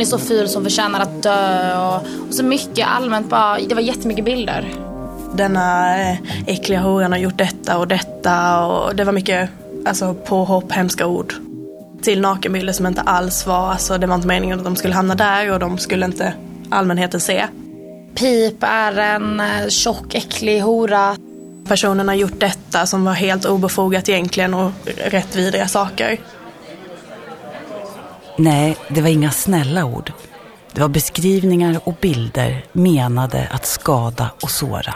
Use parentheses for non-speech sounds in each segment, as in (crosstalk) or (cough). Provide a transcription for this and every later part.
hon är så ful som förtjänar att dö och, och så mycket allmänt bara, det var jättemycket bilder. Denna eh, äckliga horan har gjort detta och detta och det var mycket alltså, påhopp, hemska ord. Till nakenbilder som inte alls var, alltså det var inte meningen att de skulle hamna där och de skulle inte allmänheten se. Pip är en tjock, äcklig hora. Personen har gjort detta som var helt obefogat egentligen och rätt vidriga saker. Nej, det var inga snälla ord. Det var beskrivningar och bilder menade att skada och såra.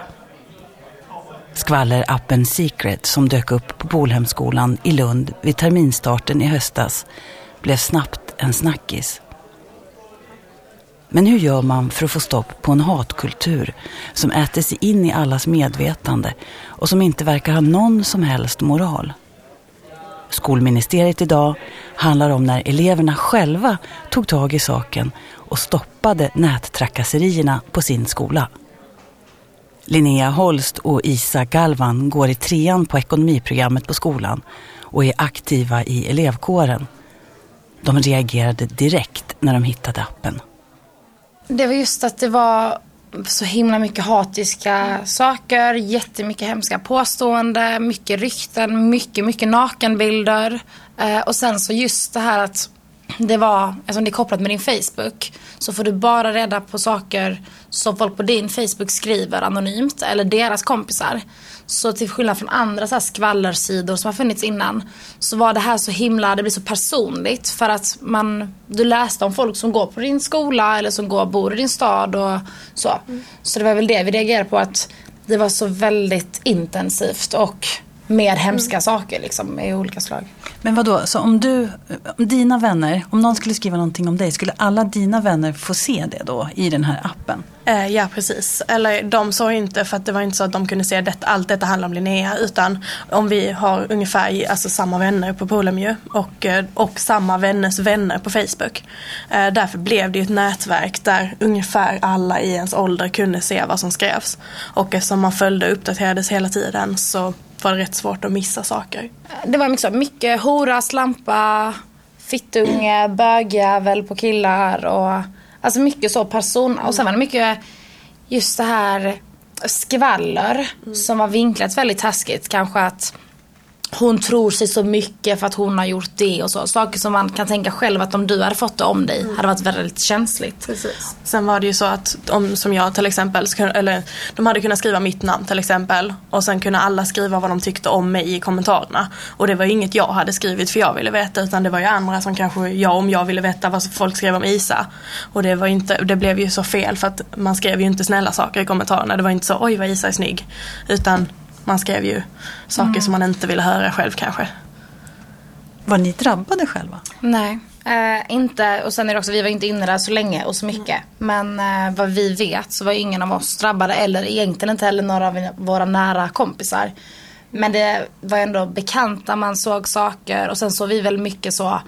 Skvallerappen Secret som dök upp på Polhemskolan i Lund vid terminstarten i höstas blev snabbt en snackis. Men hur gör man för att få stopp på en hatkultur som äter sig in i allas medvetande och som inte verkar ha någon som helst moral? Skolministeriet idag handlar om när eleverna själva tog tag i saken och stoppade nättrakasserierna på sin skola. Linnea Holst och Isa Galvan går i trean på ekonomiprogrammet på skolan och är aktiva i elevkåren. De reagerade direkt när de hittade appen. Det var just att det var så himla mycket hatiska saker, jättemycket hemska påståenden, mycket rykten, mycket, mycket nakenbilder. Eh, och sen så just det här att det var, eftersom det är kopplat med din Facebook, så får du bara reda på saker som folk på din Facebook skriver anonymt, eller deras kompisar. Så till skillnad från andra så här skvallersidor som har funnits innan så var det här så himla, det blir så personligt för att man, du läste om folk som går på din skola eller som går, bor i din stad och så. Mm. Så det var väl det vi reagerade på att det var så väldigt intensivt och mer hemska mm. saker liksom i olika slag. Men vad då? så om du, om dina vänner, om någon skulle skriva någonting om dig, skulle alla dina vänner få se det då i den här appen? Eh, ja, precis. Eller de såg inte, för att det var inte så att de kunde se att allt detta handlar om Linnea, utan om vi har ungefär alltså, samma vänner på Polem och, eh, och samma vänners vänner på Facebook. Eh, därför blev det ju ett nätverk där ungefär alla i ens ålder kunde se vad som skrevs. Och eftersom man följde och uppdaterades hela tiden så var det rätt svårt att missa saker. Det var mycket, mycket hora, slampa, fittunge, bögjävel på killar och alltså mycket så person. Och sen var det mycket just det här skvaller mm. som var vinklat väldigt taskigt. Kanske att hon tror sig så mycket för att hon har gjort det och så. Saker som man kan tänka själv att om du hade fått det om dig mm. hade varit väldigt känsligt. Precis. Sen var det ju så att om, som jag till exempel, eller de hade kunnat skriva mitt namn till exempel och sen kunde alla skriva vad de tyckte om mig i kommentarerna. Och det var ju inget jag hade skrivit för jag ville veta utan det var ju andra som kanske, jag om jag ville veta vad folk skrev om Isa. Och det var inte, det blev ju så fel för att man skrev ju inte snälla saker i kommentarerna. Det var inte så oj vad Isa är snygg. Utan man skrev ju saker mm. som man inte ville höra själv kanske. Var ni drabbade själva? Nej. Eh, inte, och sen är det också, vi var inte inne där så länge och så mycket. Men eh, vad vi vet så var ingen av oss drabbade eller egentligen inte heller några av våra nära kompisar. Men det var ändå bekanta, man såg saker och sen såg vi väl mycket så,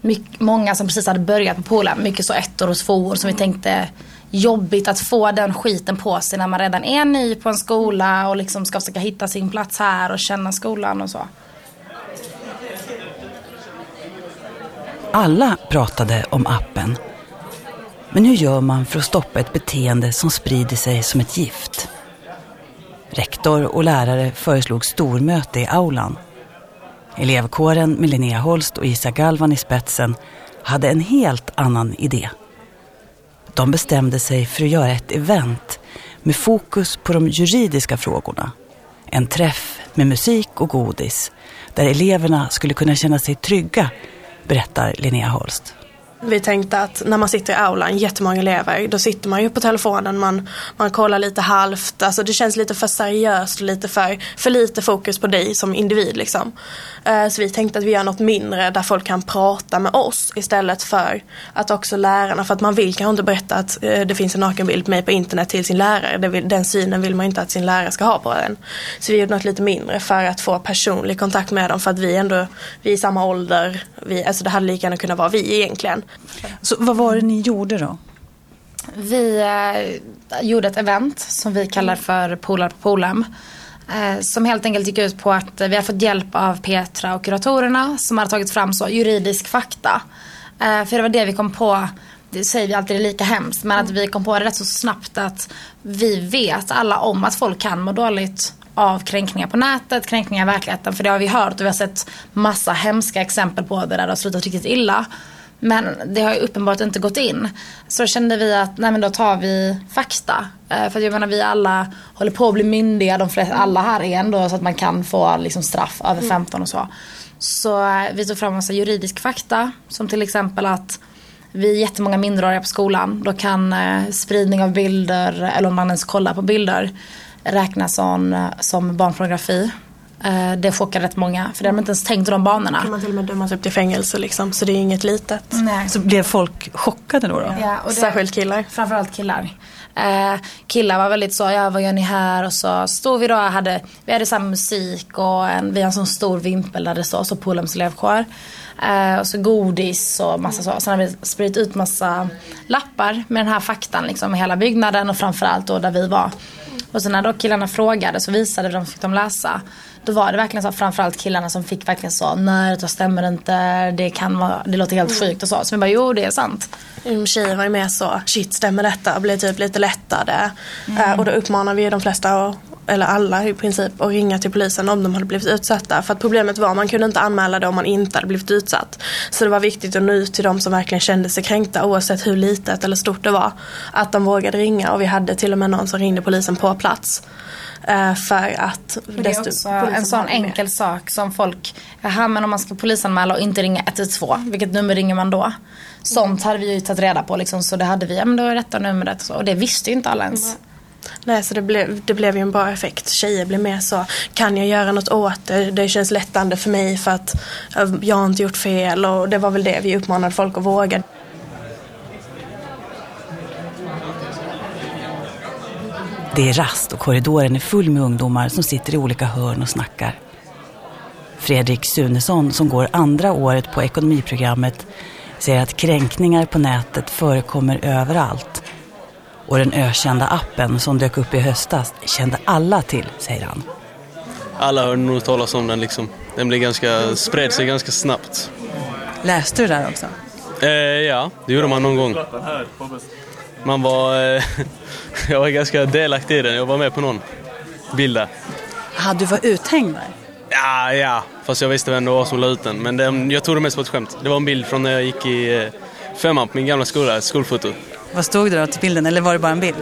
mycket, många som precis hade börjat på Polen, mycket så ettor och tvåor som vi tänkte jobbigt att få den skiten på sig när man redan är ny på en skola och liksom ska försöka hitta sin plats här och känna skolan och så. Alla pratade om appen. Men hur gör man för att stoppa ett beteende som sprider sig som ett gift? Rektor och lärare föreslog stormöte i aulan. Elevkåren med Linnea Holst och Isa Galvan i spetsen hade en helt annan idé. De bestämde sig för att göra ett event med fokus på de juridiska frågorna. En träff med musik och godis där eleverna skulle kunna känna sig trygga, berättar Linnea Holst. Vi tänkte att när man sitter i aulan, jättemånga elever, då sitter man ju på telefonen, man, man kollar lite halvt, alltså det känns lite för seriöst, lite för, för lite fokus på dig som individ liksom. Eh, så vi tänkte att vi gör något mindre där folk kan prata med oss istället för att också lärarna, för att man vill kanske inte berätta att eh, det finns en nakenbild på mig på internet till sin lärare, den synen vill man inte att sin lärare ska ha på en. Så vi gjorde något lite mindre för att få personlig kontakt med dem för att vi ändå, vi är i samma ålder, vi, alltså det hade lika gärna kunnat vara vi egentligen. Så vad var det ni gjorde då? Vi eh, gjorde ett event som vi kallar för Polar på Polhem. Eh, som helt enkelt gick ut på att vi har fått hjälp av Petra och kuratorerna som har tagit fram så juridisk fakta. Eh, för det var det vi kom på. det säger vi alltid är lika hemskt. Men att vi kom på det rätt så snabbt att vi vet alla om att folk kan må dåligt av kränkningar på nätet, kränkningar i verkligheten. För det har vi hört och vi har sett massa hemska exempel på det där det har slutat riktigt illa. Men det har ju uppenbart inte gått in. Så kände vi att nej men då tar vi fakta. Eh, för jag menar vi alla håller på att bli myndiga, de flesta, alla här är ändå så att man kan få liksom straff över 15 och så. Så eh, vi tog fram massa juridisk fakta. Som till exempel att vi är jättemånga minderåriga på skolan. Då kan eh, spridning av bilder, eller om man ens kollar på bilder, räknas som, som barnpornografi. Eh, det chockar rätt många för det har de inte ens tänkt de banorna. kan man till och med dömas upp till fängelse liksom, så det är inget litet. Nej. Så blev folk chockade då? då? Ja, och det, Särskilt killar. Framförallt killar. Eh, killar var väldigt så, ja vad gör ni här? Och så stod vi då, hade, vi hade samma musik och en, vi har en sån stor vimpel där det står så Polhems elevkår. Eh, och så godis och massa så. Sen har vi spridit ut massa lappar med den här faktan liksom i hela byggnaden och framförallt då där vi var. Och så när då killarna frågade så visade de, fick de läsa. Då var det verkligen så framförallt killarna som fick verkligen så, nej det stämmer inte, det kan vara, det låter helt sjukt och så. Så vi bara, jo det är sant. Mm, Tjejer var ju mer så, shit stämmer detta? Och blev typ lite lättade. Eh, och då uppmanar vi ju de flesta, att, eller alla i princip, att ringa till polisen om de hade blivit utsatta. För att problemet var, man kunde inte anmäla det om man inte hade blivit utsatt. Så det var viktigt att nå ut till de som verkligen kände sig kränkta oavsett hur litet eller stort det var. Att de vågade ringa och vi hade till och med någon som ringde polisen på plats. Eh, för att Det är också en sån enkel sak som folk, jaha men om man ska polisanmäla och inte ringa 112, vilket nummer ringer man då? Sånt hade vi ju tagit reda på liksom, så det hade vi, ja men då är detta numret och så. Och det visste ju inte alla ens. Nej, så det blev, det blev ju en bra effekt. Tjejer blev mer så, kan jag göra något åt det? Det känns lättande för mig för att eh, jag har inte gjort fel och det var väl det vi uppmanade folk att våga. Det är rast och korridoren är full med ungdomar som sitter i olika hörn och snackar. Fredrik Sunesson som går andra året på ekonomiprogrammet säger att kränkningar på nätet förekommer överallt. Och den ökända appen som dök upp i höstas kände alla till, säger han. Alla hörde nog talas om den liksom. Den blev ganska, spred sig ganska snabbt. Läste du där också? Eh, ja, det gjorde man någon gång. Man var... Eh, (laughs) jag var ganska delaktig i den. Jag var med på någon bild där. Ah, du var uthängd där? Ja, ja. Fast jag visste vem det var som la ut den. Men den, jag tog det mest på ett skämt. Det var en bild från när jag gick i eh, femman på min gamla skola, ett skolfoto. Vad stod det då till bilden, eller var det bara en bild?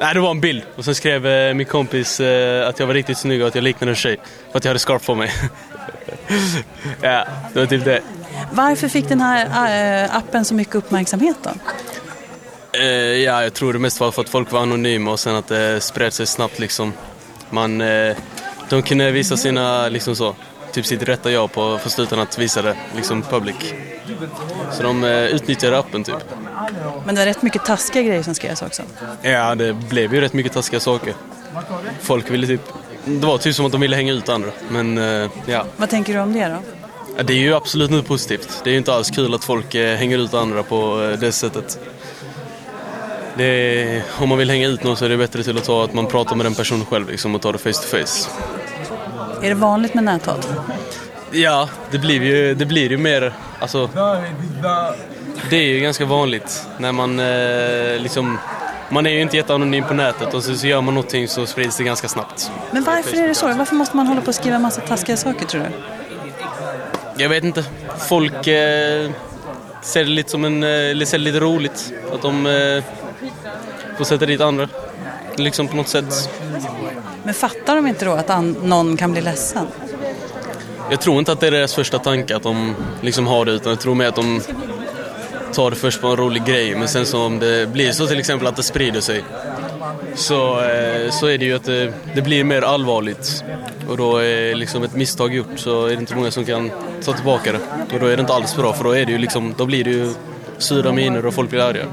Nej, det var en bild. Och sen skrev eh, min kompis eh, att jag var riktigt snygg och att jag liknade en tjej. För att jag hade scarf på mig. (laughs) ja, det var typ det. Varför fick den här äh, appen så mycket uppmärksamhet då? Eh, ja, jag tror det mest var för att folk var anonyma och sen att det spred sig snabbt liksom. Man, eh, de kunde visa sina, liksom så, typ sitt rätta jag på först utan att visa det liksom public. Så de eh, utnyttjade appen typ. Men det var rätt mycket taskiga grejer som skrevs också. Ja, det blev ju rätt mycket taskiga saker. Folk ville typ, det var typ som att de ville hänga ut andra. Men eh, ja. Vad tänker du om det då? Ja, Det är ju absolut inte positivt. Det är ju inte alls kul att folk eh, hänger ut andra på eh, det sättet. Det är, om man vill hänga ut någon så är det bättre till att ta att man pratar med den personen själv liksom, och tar det face to face. Är det vanligt med näthat? Ja, det blir ju, det blir ju mer, alltså... Det är ju ganska vanligt när man eh, liksom... Man är ju inte jätteanonym på nätet och så, så gör man någonting så sprids det ganska snabbt. Men varför är det så? Varför måste man hålla på och skriva massa taskiga saker tror du? Jag vet inte. Folk eh, ser det lite som en, eh, eller ser det lite roligt. Att de eh, får sätta dit andra. Liksom på något sätt. Men fattar de inte då att någon kan bli ledsen? Jag tror inte att det är deras första tanke att de liksom har det utan jag tror mer att de tar det först på en rolig grej men sen så om det blir så till exempel att det sprider sig så, eh, så är det ju att det, det blir mer allvarligt och då är liksom ett misstag gjort så är det inte många som kan ta tillbaka det och då är det inte alls bra för då är det ju liksom, då blir det ju sura miner och folk blir arga.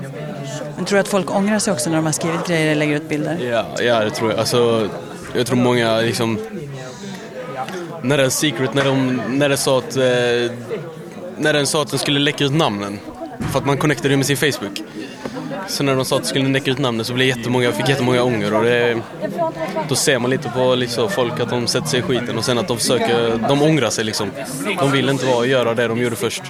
Men tror du att folk ångrar sig också när de har skrivit grejer eller lägger ut bilder? Ja, ja det tror jag. Alltså, jag tror många liksom... När den secret, när de, när den sa att... Eh, när den sa att den skulle läcka ut namnen. För att man connectade det med sin Facebook. Så när de sa att de skulle läcka ut namnen så blev jättemånga, fick jättemånga ånger och det, Då ser man lite på liksom, folk att de sätter sig i skiten och sen att de försöker... De ångrar sig liksom. De vill inte vara, göra det de gjorde först.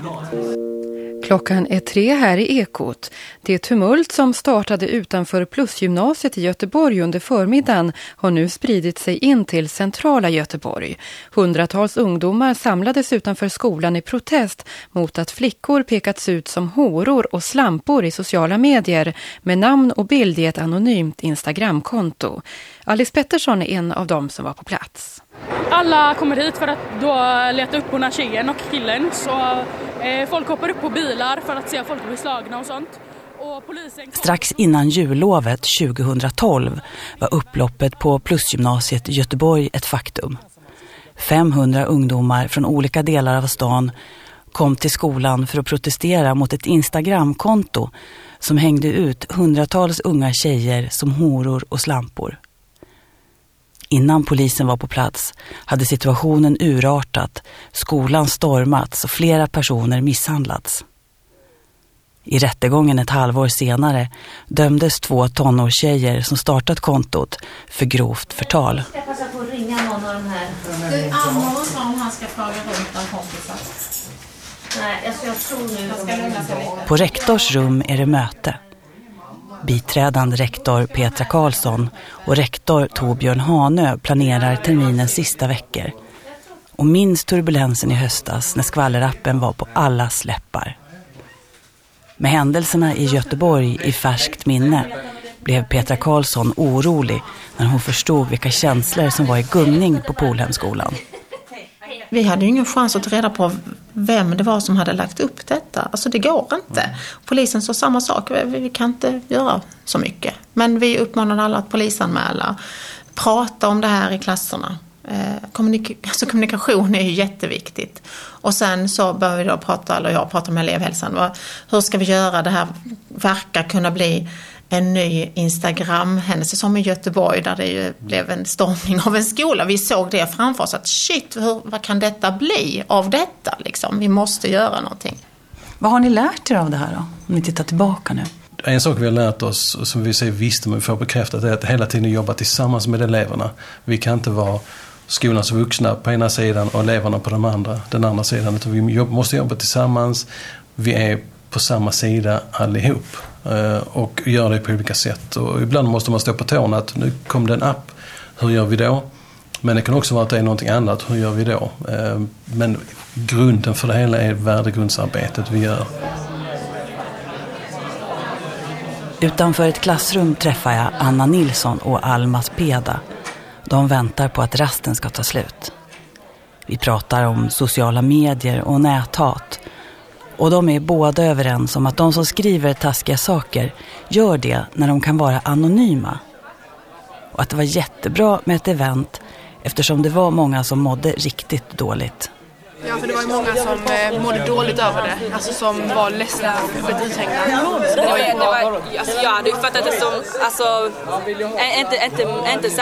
Klockan är tre här i Ekot. Det tumult som startade utanför Plusgymnasiet i Göteborg under förmiddagen har nu spridit sig in till centrala Göteborg. Hundratals ungdomar samlades utanför skolan i protest mot att flickor pekats ut som horor och slampor i sociala medier med namn och bild i ett anonymt Instagramkonto. Alice Pettersson är en av dem som var på plats. Alla kommer hit för att då leta upp den här tjejen och killen. Så Eh, folk hoppar upp på bilar för att se folk blir slagna och sånt. Och polisen... Strax innan jullovet 2012 var upploppet på Plusgymnasiet i Göteborg ett faktum. 500 ungdomar från olika delar av stan kom till skolan för att protestera mot ett Instagramkonto som hängde ut hundratals unga tjejer som horor och slampor. Innan polisen var på plats hade situationen urartat, skolan stormats och flera personer misshandlats. I rättegången ett halvår senare dömdes två tonårstjejer som startat kontot för grovt förtal. Jag ska passa på att ringa någon av de här. Du, Amor sa om han ska fråga runt någon kompisar. Nej, alltså jag tror nu... På rektors rum är det möte biträdande rektor Petra Karlsson och rektor Torbjörn Hanö planerar terminens sista veckor. Och minns turbulensen i höstas när skvallerappen var på alla släppar. Med händelserna i Göteborg i färskt minne blev Petra Karlsson orolig när hon förstod vilka känslor som var i gungning på Polhemskolan. Vi hade ju ingen chans att ta reda på vem det var som hade lagt upp detta. Alltså det går inte. Polisen sa samma sak, vi kan inte göra så mycket. Men vi uppmanade alla att polisanmäla, prata om det här i klasserna. Eh, kommunik alltså kommunikation är ju jätteviktigt. Och sen så började vi då prata, eller jag prata med elevhälsan. Hur ska vi göra det här verkar kunna bli en ny Instagram-händelse som i Göteborg där det ju blev en stormning av en skola. Vi såg det framför oss att shit, hur, vad kan detta bli av detta liksom? Vi måste göra någonting. Vad har ni lärt er av det här då? Om ni tittar tillbaka nu. En sak vi har lärt oss, som vi säger visste men vi får bekräftat, är att hela tiden jobba tillsammans med eleverna. Vi kan inte vara skolans vuxna på ena sidan och eleverna på den andra, den andra sidan. Utan vi måste jobba tillsammans. Vi är på samma sida allihop. Eh, och gör det på olika sätt. Och ibland måste man stå på tårna att nu kom det en app, hur gör vi då? Men det kan också vara att det är någonting annat, hur gör vi då? Eh, men grunden för det hela är värdegrundsarbetet vi gör. Utanför ett klassrum träffar jag Anna Nilsson och Almas Peda. De väntar på att rasten ska ta slut. Vi pratar om sociala medier och näthat och de är båda överens om att de som skriver taskiga saker gör det när de kan vara anonyma. Och att det var jättebra med ett event eftersom det var många som mådde riktigt dåligt. Ja, för det var ju många som eh, mådde dåligt över det. Alltså som var ledsna för att uthängda. Det var, alltså, jag hade uppfattat det som, alltså, inte, inte, inte så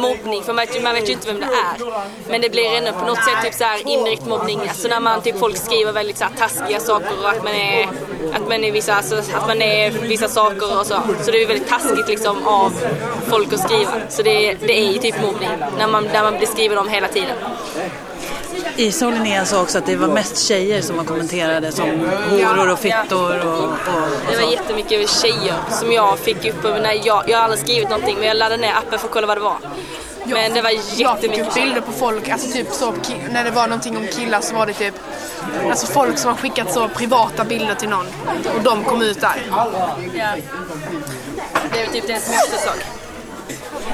mobbning, för man, man vet ju inte vem det är. Men det blir ändå på något sätt typ så här mobbning. Alltså när man, typ folk skriver väldigt så här, taskiga saker och att man är, att man är vissa, alltså, att man är vissa saker och så. Så det är väldigt taskigt liksom av folk att skriva. Så det, det är ju typ mobbning, när man, när man beskriver dem hela tiden. Isa och Linnea sa också att det var mest tjejer som man kommenterade som horor och fittor. Och, och, och det var jättemycket tjejer som jag fick upp. När jag, jag har aldrig skrivit någonting men jag laddade ner appen för att kolla vad det var. Men det var jättemycket Jag fick bilder på folk, alltså typ så, när det var någonting om killar så var det typ Alltså folk som har skickat så privata bilder till någon och de kom ut där. Ja. Det är typ det som är sak.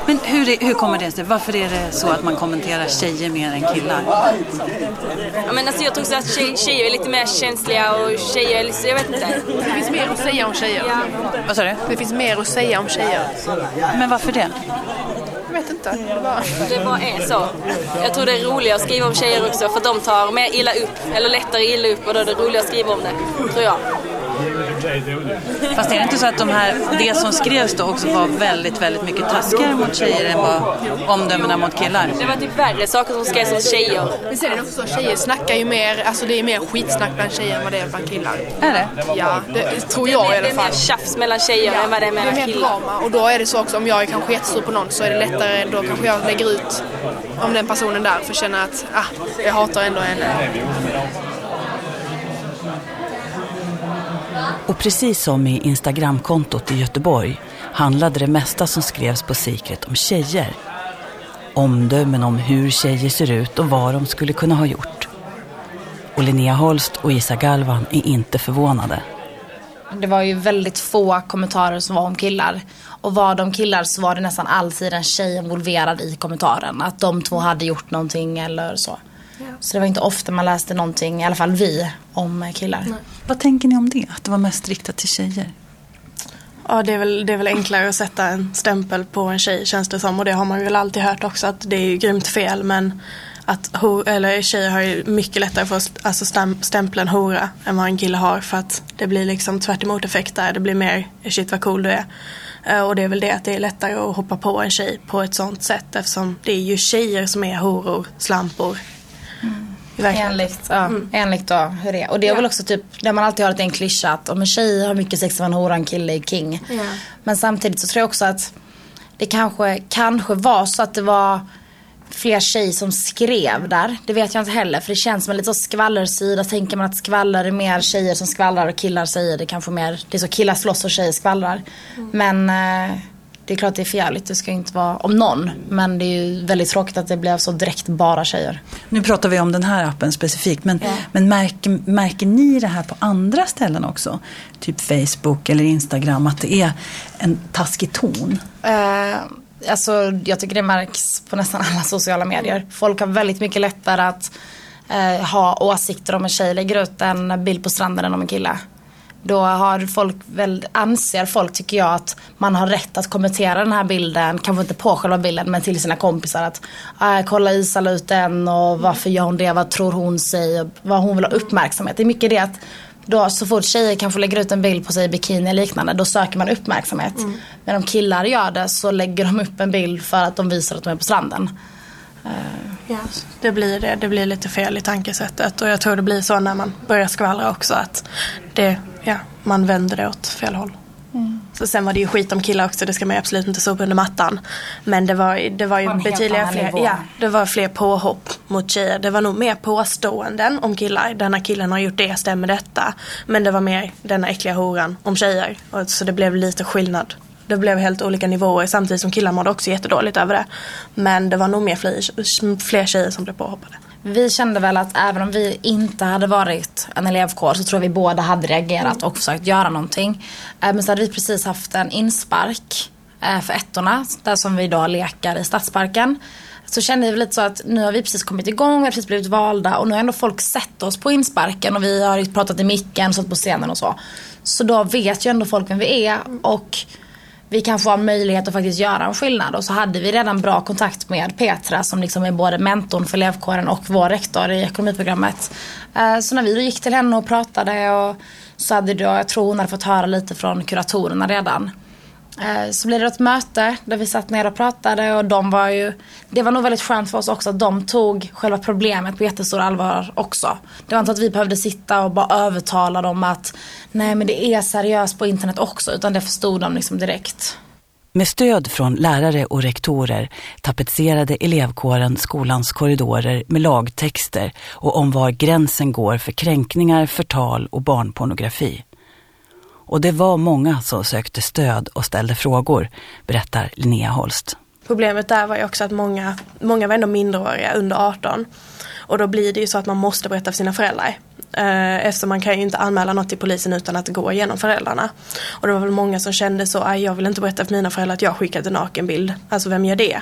Men hur, hur kommer det sig? Varför är det så att man kommenterar tjejer mer än killar? Ja, men alltså jag tror så att tjej, tjejer är lite mer känsliga och tjejer, liksom, jag vet inte. Det finns mer att säga om tjejer. Ja. Vad sa du? Det finns mer att säga om tjejer. Men varför det? Jag vet inte. Det bara... det bara är så. Jag tror det är roligare att skriva om tjejer också för de tar mer illa upp, eller lättare illa upp och då är det roligare att skriva om det, tror jag. Fast är det inte så att de här, det som skrevs då också var väldigt, väldigt mycket taskigare mot tjejer än vad omdömena mot killar? Det var typ värre saker som skrevs om tjejer. Men sen är det också så, tjejer snackar ju mer, alltså det är mer skitsnack bland tjejer än vad det är bland killar. Är det? Ja, det tror jag i alla fall. Det är mer tjafs mellan tjejer ja, än vad det är mellan killar. Det är mer drama och då är det så också om jag är kanske jättesur på någon så är det lättare, då kanske jag lägger ut om den personen där för att känna att ah, jag hatar ändå henne. Och precis som i Instagramkontot i Göteborg handlade det mesta som skrevs på Secret om tjejer. Omdömen om hur tjejer ser ut och vad de skulle kunna ha gjort. Och Linnea Holst och Isa Galvan är inte förvånade. Det var ju väldigt få kommentarer som var om killar. Och var de killar så var det nästan alltid en tjej involverad i kommentaren. Att de två hade gjort någonting eller så. Ja. Så det var inte ofta man läste någonting, i alla fall vi, om killar. Nej. Vad tänker ni om det? Att det var mest riktat till tjejer? Ja, det är, väl, det är väl enklare att sätta en stämpel på en tjej känns det som. Och det har man väl alltid hört också att det är ju grymt fel. Men att ho, eller tjejer har ju mycket lättare för att alltså stämpla en hora än vad en kille har. För att det blir liksom tvärt effekt där. Det blir mer shit vad cool du är. Eh, och det är väl det att det är lättare att hoppa på en tjej på ett sånt sätt eftersom det är ju tjejer som är horor, slampor. Mm. Enligt, ja, mm. enligt då hur det är. Och det är ja. väl också typ, där man alltid har en klyscha att om en tjej har mycket sex av en hora, en kille är king. Ja. Men samtidigt så tror jag också att det kanske, kanske var så att det var fler tjejer som skrev där. Det vet jag inte heller för det känns som en lite så skvallersida. Tänker man att skvaller är mer tjejer som skvallrar och killar säger det kanske mer. Det är så killar slåss och tjejer skvallrar. Mm. Men eh, det är klart det är förjävligt. Det ska inte vara om någon. Men det är ju väldigt tråkigt att det blev så direkt bara tjejer. Nu pratar vi om den här appen specifikt. Men, ja. men märker, märker ni det här på andra ställen också? Typ Facebook eller Instagram. Att det är en taskig ton? Uh, alltså, jag tycker det märks på nästan alla sociala medier. Folk har väldigt mycket lättare att uh, ha åsikter om en tjej lägger ut en bild på stranden än om en kille. Då har folk väl, anser folk tycker jag att man har rätt att kommentera den här bilden, kanske inte på själva bilden men till sina kompisar att äh, kolla Isa la ut den och varför gör hon det, vad tror hon sig, vad hon vill ha uppmärksamhet. Det är mycket det att då, så fort tjejer kanske lägger ut en bild på sig i bikini eller liknande då söker man uppmärksamhet. Mm. Men om killar gör det så lägger de upp en bild för att de visar att de är på stranden. Uh, ja, det blir det. Det blir lite fel i tankesättet och jag tror det blir så när man börjar skvallra också att det ja, man vänder det åt fel håll. Mm. Så sen var det ju skit om killar också, det ska man ju absolut inte sopa under mattan. Men det var, det var ju betydligt fler, ja, det var fler påhopp mot tjejer. Det var nog mer påståenden om killar. Denna killen har gjort det, stämmer detta? Men det var mer denna äckliga horan om tjejer. Så det blev lite skillnad. Det blev helt olika nivåer samtidigt som killar mådde också jättedåligt över det. Men det var nog mer fler, fler tjejer som blev påhoppade. Vi kände väl att även om vi inte hade varit en elevkår så tror jag vi båda hade reagerat och försökt göra någonting. Eh, men så hade vi precis haft en inspark eh, för ettorna, där som vi idag lekar i Stadsparken. Så kände vi lite så att nu har vi precis kommit igång, vi har precis blivit valda och nu har ändå folk sett oss på insparken och vi har pratat i micken, satt på scenen och så. Så då vet ju ändå folk vem vi är och vi kanske har möjlighet att faktiskt göra en skillnad. Och så hade vi redan bra kontakt med Petra som liksom är både mentorn för elevkåren och vår rektor i ekonomiprogrammet. Eh, så när vi gick till henne och pratade och så hade då, jag tror hon hade fått höra lite från kuratorerna redan. Eh, så blev det ett möte där vi satt ner och pratade och de var ju, det var nog väldigt skönt för oss också att de tog själva problemet på jättestor allvar också. Det var inte att vi behövde sitta och bara övertala dem att nej men det är seriöst på internet också utan det förstod de liksom direkt. Med stöd från lärare och rektorer tapetserade elevkåren skolans korridorer med lagtexter och om var gränsen går för kränkningar, förtal och barnpornografi. Och det var många som sökte stöd och ställde frågor, berättar Linnea Holst. Problemet där var ju också att många, många var ändå minderåriga, under 18. Och då blir det ju så att man måste berätta för sina föräldrar. Eh, eftersom man kan ju inte anmäla något till polisen utan att gå igenom föräldrarna. Och det var väl många som kände så, jag vill inte berätta för mina föräldrar att jag skickat en nakenbild. Alltså vem gör det?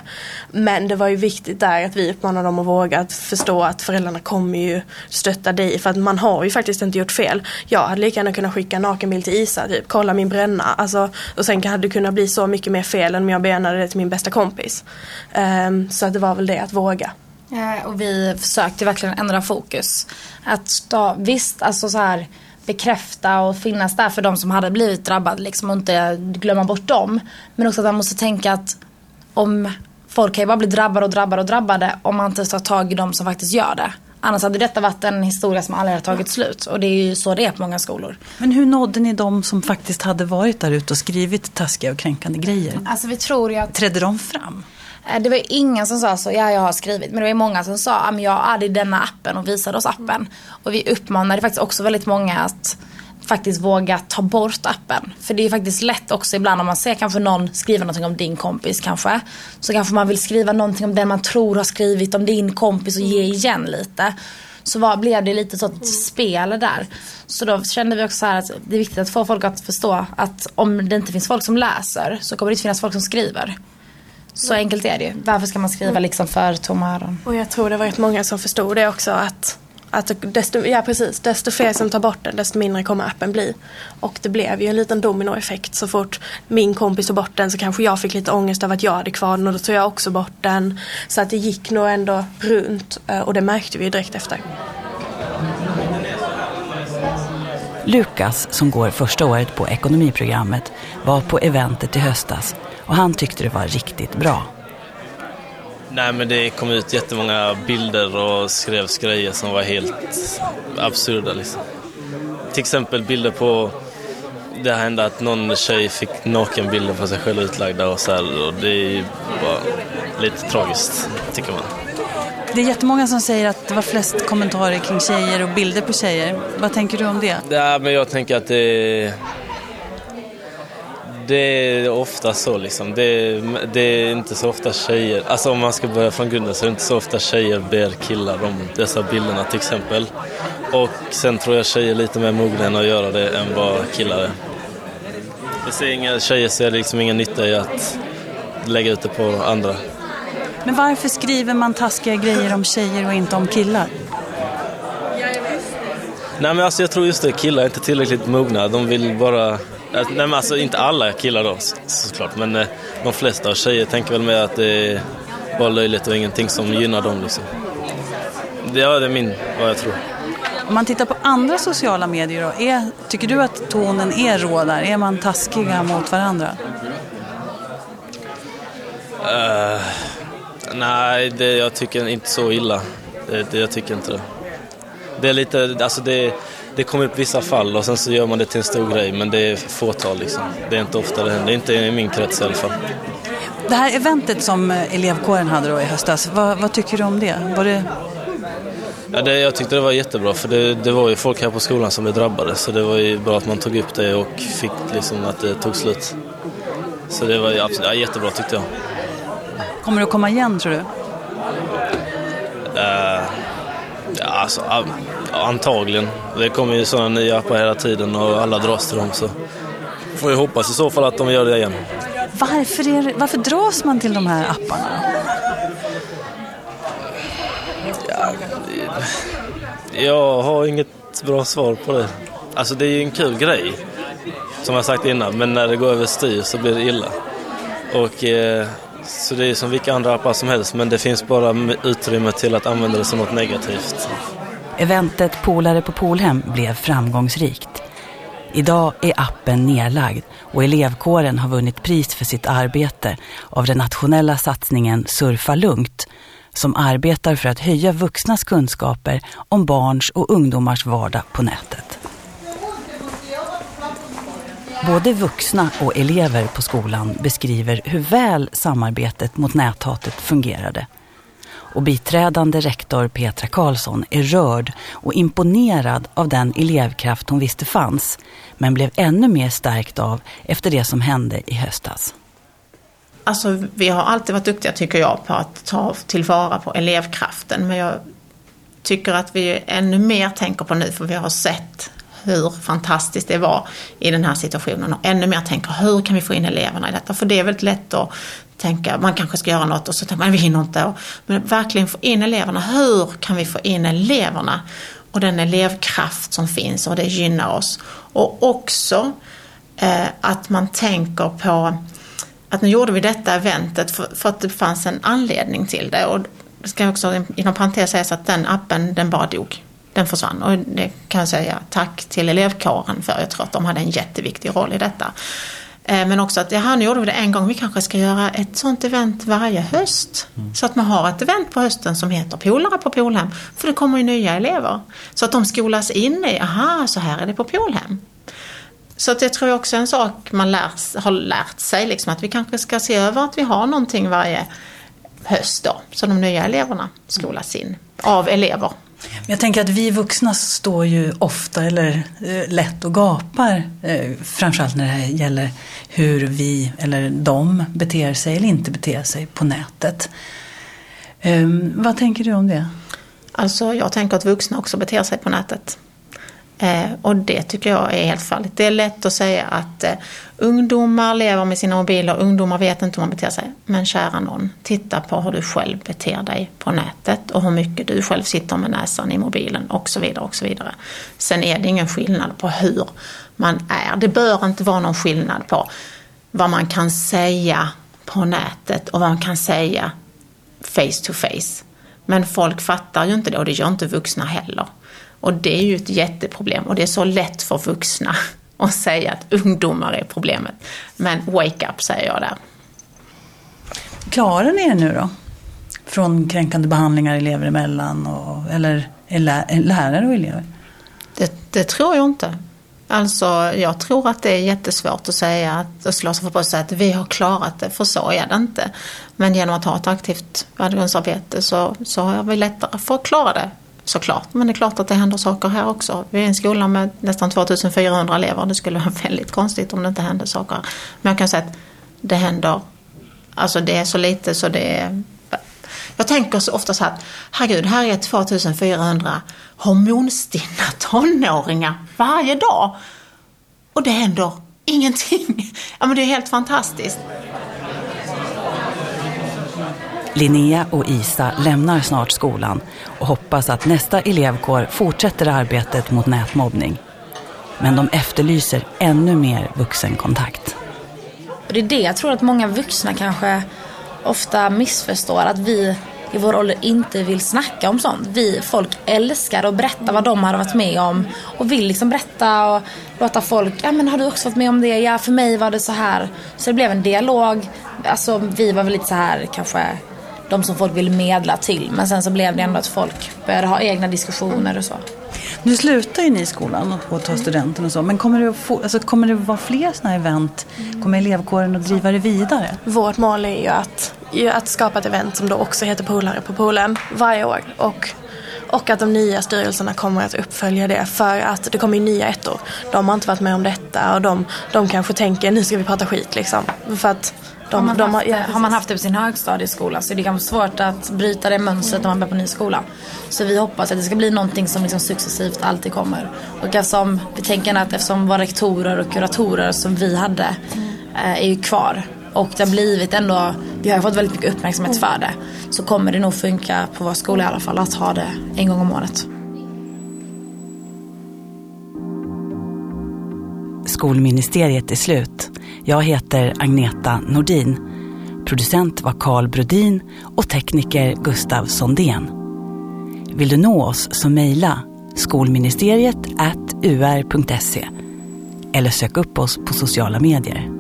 Men det var ju viktigt där att vi uppmanade dem att våga att förstå att föräldrarna kommer ju stötta dig. För att man har ju faktiskt inte gjort fel. Jag hade lika gärna kunnat skicka en nakenbild till Isa, typ kolla min bränna. Alltså, och sen hade det kunnat bli så mycket mer fel än om jag benade det till min bästa kompis. Eh, så att det var väl det, att våga. Eh, och vi försökte verkligen ändra fokus. Att då, visst, alltså så här bekräfta och finnas där för de som hade blivit drabbade liksom och inte glömma bort dem. Men också att man måste tänka att om folk kan ju bara bli drabbade och drabbade och drabbade om man inte tar tag i de som faktiskt gör det. Annars hade detta varit en historia som aldrig hade tagit slut. Och det är ju så det är på många skolor. Men hur nådde ni de som faktiskt hade varit där ute och skrivit taskiga och kränkande grejer? Alltså vi tror ju att... Trädde de fram? Eh, det var ingen som sa så, ja jag har skrivit. Men det var många som sa, ja men jag är denna appen och visade oss appen. Och vi uppmanade faktiskt också väldigt många att faktiskt våga ta bort appen. För det är faktiskt lätt också ibland om man ser kanske någon skriva någonting om din kompis kanske. Så kanske man vill skriva någonting om den man tror har skrivit om din kompis och ge igen lite. Så var, blev det lite sånt spel där. Så då kände vi också så att det är viktigt att få folk att förstå att om det inte finns folk som läser så kommer det inte finnas folk som skriver. Så enkelt är det ju. Varför ska man skriva liksom för tomma öron? Och jag tror det var rätt många som förstod det också att att desto, ja precis, desto fler som tar bort den desto mindre kommer appen bli. Och det blev ju en liten dominoeffekt. Så fort min kompis tog bort den så kanske jag fick lite ångest över att jag hade kvar den och då tog jag också bort den. Så att det gick nog ändå runt eh, och det märkte vi ju direkt efter. Lukas, som går första året på ekonomiprogrammet, var på eventet i höstas och han tyckte det var riktigt bra. Nej men det kom ut jättemånga bilder och skrevs grejer som var helt absurda liksom. Till exempel bilder på det hände att någon tjej fick nakenbilder på sig själv utlagda och så här, och det är bara lite tragiskt tycker man. Det är jättemånga som säger att det var flest kommentarer kring tjejer och bilder på tjejer. Vad tänker du om det? Ja, men jag tänker att det det är ofta så liksom. Det, det, är inte så ofta tjejer, alltså om man ska börja från grunden så är det inte så ofta tjejer ber killar om dessa bilderna till exempel. Och sen tror jag tjejer är lite mer mogna att göra det än vad killar är. Jag ser inga, tjejer ser liksom ingen nytta i att lägga ut det på andra. Men varför skriver man taskiga grejer om tjejer och inte om killar? Nej men alltså jag tror just det, killar är inte tillräckligt mogna. De vill bara Nej men alltså inte alla killar då såklart, men eh, de flesta. tjejer tänker väl mer att det är bara löjligt och ingenting som gynnar dem liksom. Det, ja, det är min, vad jag tror. Om man tittar på andra sociala medier då, är, tycker du att tonen är rå där? Är man taskiga mot varandra? Uh, nej, det, jag tycker inte så illa. Det, det, jag tycker inte det. Det är lite, alltså det det kommer upp vissa fall och sen så gör man det till en stor grej men det är fåtal liksom. Det är inte ofta det händer, inte i min krets i alla fall. Det här eventet som elevkåren hade då i höstas, vad, vad tycker du om det? Var det... Ja, det, jag tyckte det var jättebra för det, det var ju folk här på skolan som blev drabbade så det var ju bra att man tog upp det och fick liksom att det tog slut. Så det var absolut, ja, jättebra tyckte jag. Kommer du komma igen tror du? Uh, ja, alltså, Antagligen. Det kommer ju sådana nya appar hela tiden och alla dras till dem. Så får vi hoppas i så fall att de gör det igen. Varför, är, varför dras man till de här apparna? Ja, jag har inget bra svar på det. Alltså det är ju en kul grej, som jag sagt innan, men när det går över styr så blir det illa. Och, eh, så det är som vilka andra appar som helst, men det finns bara utrymme till att använda det som något negativt. Eventet Polare på Polhem blev framgångsrikt. Idag är appen nedlagd och elevkåren har vunnit pris för sitt arbete av den nationella satsningen Surfa lugnt som arbetar för att höja vuxnas kunskaper om barns och ungdomars vardag på nätet. Både vuxna och elever på skolan beskriver hur väl samarbetet mot näthatet fungerade och biträdande rektor Petra Karlsson är rörd och imponerad av den elevkraft hon visste fanns men blev ännu mer stärkt av efter det som hände i höstas. Alltså, vi har alltid varit duktiga, tycker jag, på att ta tillvara på elevkraften. Men jag tycker att vi ännu mer tänker på nu, för vi har sett hur fantastiskt det var i den här situationen och ännu mer tänker hur kan vi få in eleverna i detta? För det är väldigt lätt att tänka, man kanske ska göra något och så tänker man, vi hinner inte. Men verkligen få in eleverna, hur kan vi få in eleverna? Och den elevkraft som finns och det gynnar oss. Och också eh, att man tänker på att nu gjorde vi detta eventet för, för, att det fanns en anledning till det. Och det ska också inom parentes sägas att den appen, den bara dog. Den försvann och det kan jag säga tack till elevkåren för. Jag tror att de hade en jätteviktig roll i detta. Eh, men också att, jaha nu gjorde vi det en gång, vi kanske ska göra ett sånt event varje höst. Mm. Så att man har ett event på hösten som heter Polare på Polhem. För det kommer ju nya elever. Så att de skolas in i, aha så här är det på Polhem. Så att det tror jag också är en sak man lär, har lärt sig, liksom, att vi kanske ska se över att vi har någonting varje höst då. Så de nya eleverna skolas in av elever jag tänker att vi vuxna står ju ofta eller eh, lätt och gapar. Eh, framförallt när det gäller hur vi eller de beter sig eller inte beter sig på nätet. Eh, vad tänker du om det? Alltså jag tänker att vuxna också beter sig på nätet. Eh, och det tycker jag är helt fallet. Det är lätt att säga att eh, ungdomar lever med sina mobiler, ungdomar vet inte hur man beter sig. Men kära någon, titta på hur du själv beter dig på nätet och hur mycket du själv sitter med näsan i mobilen och så vidare. och så vidare. Sen är det ingen skillnad på hur man är. Det bör inte vara någon skillnad på vad man kan säga på nätet och vad man kan säga face to face. Men folk fattar ju inte det och det gör inte vuxna heller. Och det är ju ett jätteproblem och det är så lätt för vuxna (laughs) att säga att ungdomar är problemet. Men wake up säger jag där. Klarar ni er nu då? Från kränkande behandlingar elever emellan och, eller lärare och elever? Det, det tror jag inte. Alltså jag tror att det är jättesvårt att säga att, att slå sig för bröstet att vi har klarat det, för så är det inte. Men genom att ha ett aktivt värdegrundsarbete så, så har vi lättare för att klara det såklart. Men det är klart att det händer saker här också. Vi är en skola med nästan 2400 elever. Det skulle vara (laughs) väldigt konstigt om det inte hände saker. Men jag kan säga att det händer, alltså det är så lite så det är jag tänker så ofta så här, herregud, här är 2400 hormonstinna (laughs) tonåringar varje dag. Och det händer ingenting. (laughs) Ja men det är helt fantastiskt. Linnea och Isa lämnar snart skolan och hoppas att nästa elevkår fortsätter arbetet mot nätmobbning. Men de efterlyser ännu mer vuxenkontakt. det är det jag tror att många vuxna kanske ofta missförstår. Att vi i vår ålder inte vill snacka om sånt. Vi, folk älskar att berätta vad de har varit med om och vill liksom berätta och låta folk, ja men har du också varit med om det? Ja för mig var det så här. Så det blev en dialog. Alltså vi var väl lite så här kanske de som folk ville medla till. Men sen så blev det ändå att folk började ha egna diskussioner och så. Nu slutar ju ni skolan och tar studenten och så. Men kommer det, att få, alltså, kommer det vara fler sådana här event? Kommer elevkåren att driva det vidare? Vårt mål är ju att, ju att skapa ett event som då också heter Polare på poolen varje år. Och och att de nya styrelserna kommer att uppfölja det för att det kommer ju nya ettor. De har inte varit med om detta och de, de kanske tänker nu ska vi prata skit liksom. För att de, har, man de, haft, ja, har man haft det på sin högstadieskola så är det ganska svårt att bryta det mönstret när man börjar på ny skola. Så vi hoppas att det ska bli någonting som liksom successivt alltid kommer. Och eftersom vi tänker att eftersom våra rektorer och kuratorer som vi hade eh, är ju kvar och det har blivit ändå, vi har fått väldigt mycket uppmärksamhet för det. Så kommer det nog funka på vår skola i alla fall att ha det en gång om året. Skolministeriet är slut. Jag heter Agneta Nordin. Producent var Karl Brodin och tekniker Gustav Sondén. Vill du nå oss så mejla skolministeriet ur.se eller sök upp oss på sociala medier.